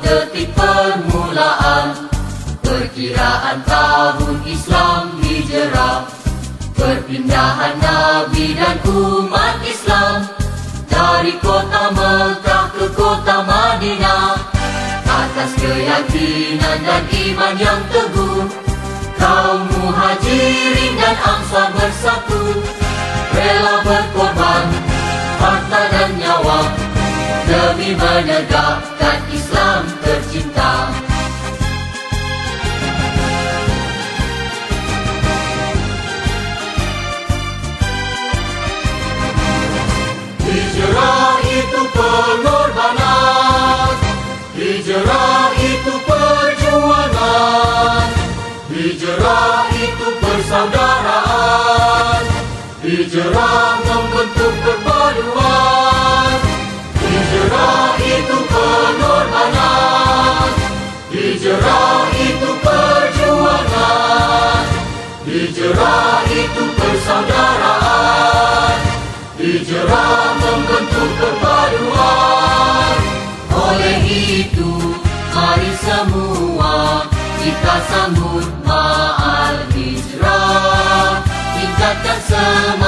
Detik permulaan. Perkiraan tahun Islam hijrah Perpindahan Nabi dan umat Islam. Dari kota Mekah ke kota Madinah. Atas keyakinan dan iman yang teguh. Kaum muhajirin dan amsar bersatu. Rela berkorban, harta dan nyawa Demi menegak Hijrah itu perjuangan. Hijrah itu persaudaraan. Hijrah membentuk perpaduan Hijrah itu pengorbanan Hijrah itu perjuangan. Hijrah itu persaudaraan. Hijrah membentuk perpaduan kita sambut ma'al hijrah Tingkatkan semangat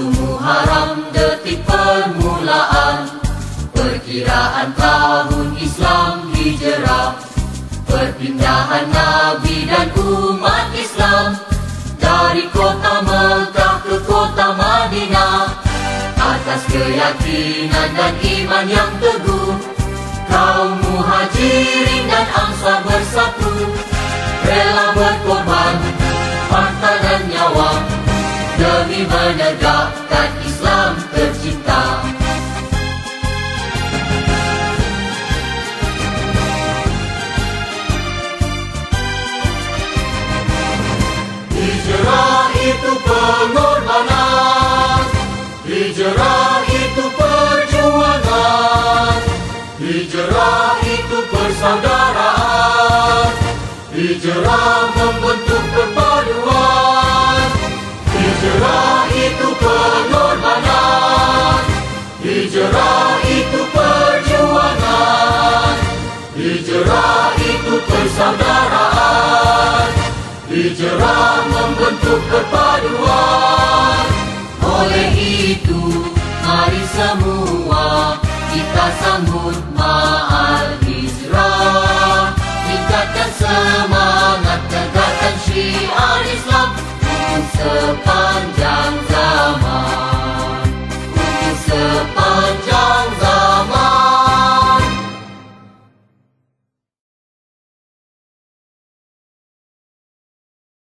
Satu Muharram detik permulaan. Perkiraan tahun Islam hijrah. Perpindahan Nabi dan umat Islam. Dari kota Mekah ke kota Madinah. Atas keyakinan dan iman yang teguh. Kaum muhajirin dan ansar bersatu. Rela berkorban harta dan nyawa. Demi menegakkan hijrah itu persaudaraan, hijrah membentuk perpaduan. Hijrah itu pengorbanan. Hijrah itu perjuangan. Hijrah itu persaudaraan. Hijrah membentuk perpaduan. Oleh itu mari semua sambut Ma'al Hijrah Tingkatkan semangat Tegakkan syiar Islam. Ku